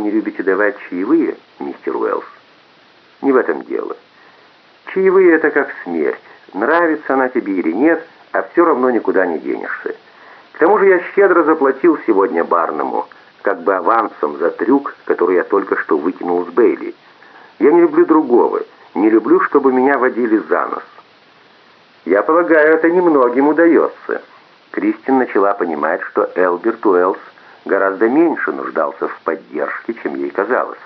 не любите давать чаевые, мистер Уэллс?» «Не в этом дело. Чаевые — это как смерть. Нравится она тебе или нет, а все равно никуда не денешься. К тому же я щедро заплатил сегодня Барному, как бы авансом за трюк, который я только что выкинул с Бейли. Я не люблю другого, не люблю, чтобы меня водили за нос. Я полагаю, это немногим удается». Кристин начала понимать, что Элберт Уэллс гораздо меньше нуждался в поддержке, чем ей казалось.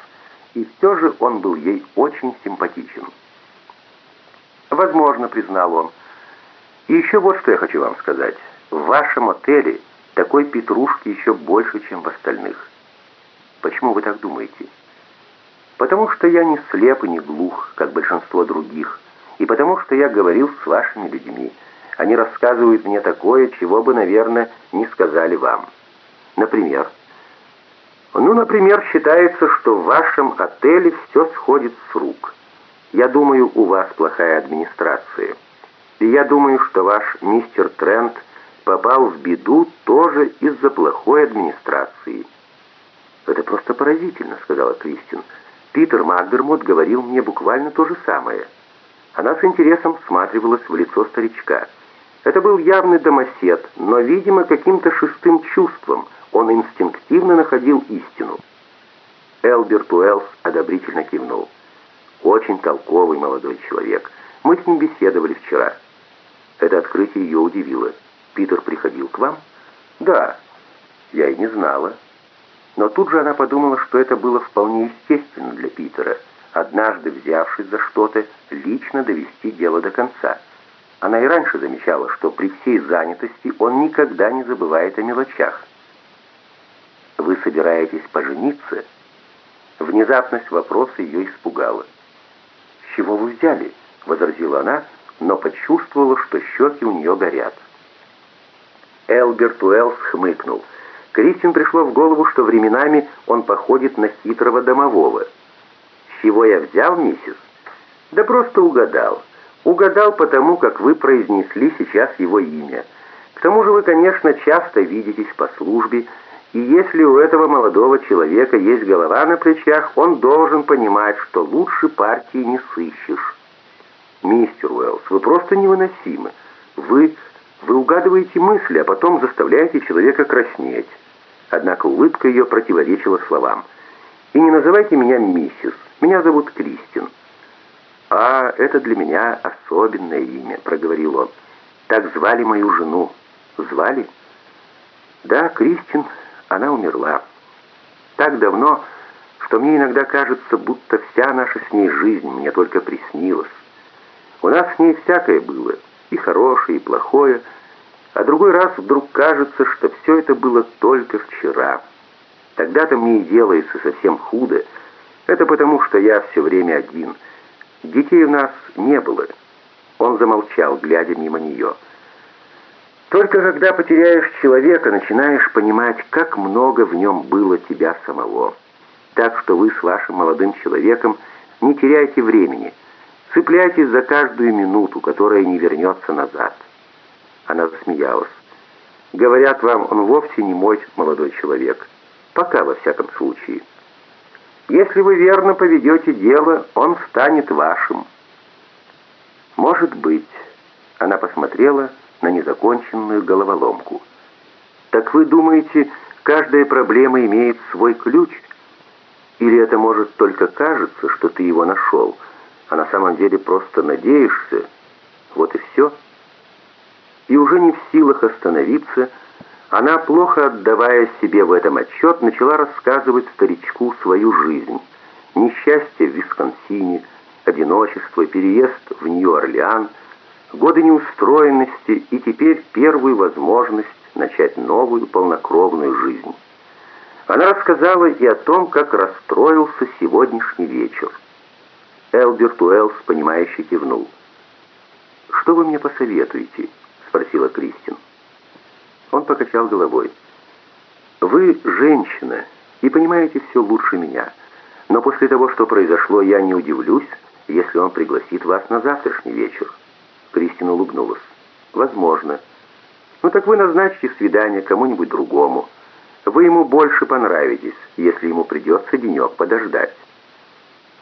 И все же он был ей очень симпатичен. «Возможно», — признал он. «И еще вот что я хочу вам сказать. В вашем отеле такой петрушки еще больше, чем в остальных. Почему вы так думаете?» «Потому что я не слеп и не глух, как большинство других, и потому что я говорил с вашими людьми. Они рассказывают мне такое, чего бы, наверное, не сказали вам. Например, ну, например, считается, что в вашем отеле все сходит с рук. Я думаю, у вас плохая администрация. И я думаю, что ваш мистер Трент попал в беду тоже из-за плохой администрации. «Это просто поразительно», — сказала Кристин. «Питер Макдермот говорил мне буквально то же самое». Она с интересом всматривалась в лицо старичка. Это был явный домосед, но, видимо, каким-то шестым чувством он инстинктивно находил истину. Элберт Уэллс одобрительно кивнул. «Очень толковый молодой человек. Мы с ним беседовали вчера». Это открытие ее удивило. «Питер приходил к вам?» «Да». «Я и не знала». Но тут же она подумала, что это было вполне естественно для Питера, однажды взявшись за что-то, лично довести дело до конца. Она и раньше замечала, что при всей занятости он никогда не забывает о мелочах. «Вы собираетесь пожениться?» Внезапность вопроса ее испугала. «С чего вы взяли?» — возразила она, но почувствовала, что щеки у нее горят. Элберт Уэллс хмыкнул. Кристин пришло в голову, что временами он походит на хитрого домового. «С чего я взял, миссис?» «Да просто угадал. Угадал потому, как вы произнесли сейчас его имя. К тому же вы, конечно, часто видитесь по службе, и если у этого молодого человека есть голова на плечах, он должен понимать, что лучше партии не сыщешь. Мистер Уэллс, вы просто невыносимы. Вы, вы угадываете мысли, а потом заставляете человека краснеть. Однако улыбка ее противоречила словам. «И не называйте меня миссис. Меня зовут Кристин». «А, это для меня особенное имя», — проговорил он. «Так звали мою жену». «Звали?» «Да, Кристин, она умерла. Так давно, что мне иногда кажется, будто вся наша с ней жизнь мне только приснилась. У нас с ней всякое было, и хорошее, и плохое, а другой раз вдруг кажется, что все это было только вчера. Тогда-то мне и делается совсем худо. Это потому, что я все время один — Детей у нас не было. Он замолчал, глядя мимо нее. Только когда потеряешь человека, начинаешь понимать, как много в нем было тебя самого. Так что вы с вашим молодым человеком не теряйте времени. Цепляйтесь за каждую минуту, которая не вернется назад. Она засмеялась. Говорят вам, он вовсе не мой молодой человек. Пока, во всяком случае. Если вы верно поведете дело, он станет вашим. Может быть, она посмотрела на незаконченную головоломку. Так вы думаете, каждая проблема имеет свой ключ? Или это может только кажется, что ты его нашел, а на самом деле просто надеешься? Вот и все. И уже не в силах остановиться, она, плохо отдавая себе в этом отчет, начала рассказывать старичку свою жизнь. Несчастье в Висконсине, одиночество, переезд в Нью-Орлеан, годы неустроенности и теперь первую возможность начать новую полнокровную жизнь. Она рассказала и о том, как расстроился сегодняшний вечер. Элберт Уэллс, понимающе кивнул. «Что вы мне посоветуете?» — спросила Кристин. Он покачал головой. «Вы женщина и понимаете все лучше меня. Но после того, что произошло, я не удивлюсь, если он пригласит вас на завтрашний вечер». Кристина улыбнулась. «Возможно. Ну так вы назначьте свидание кому-нибудь другому. Вы ему больше понравитесь, если ему придется денек подождать.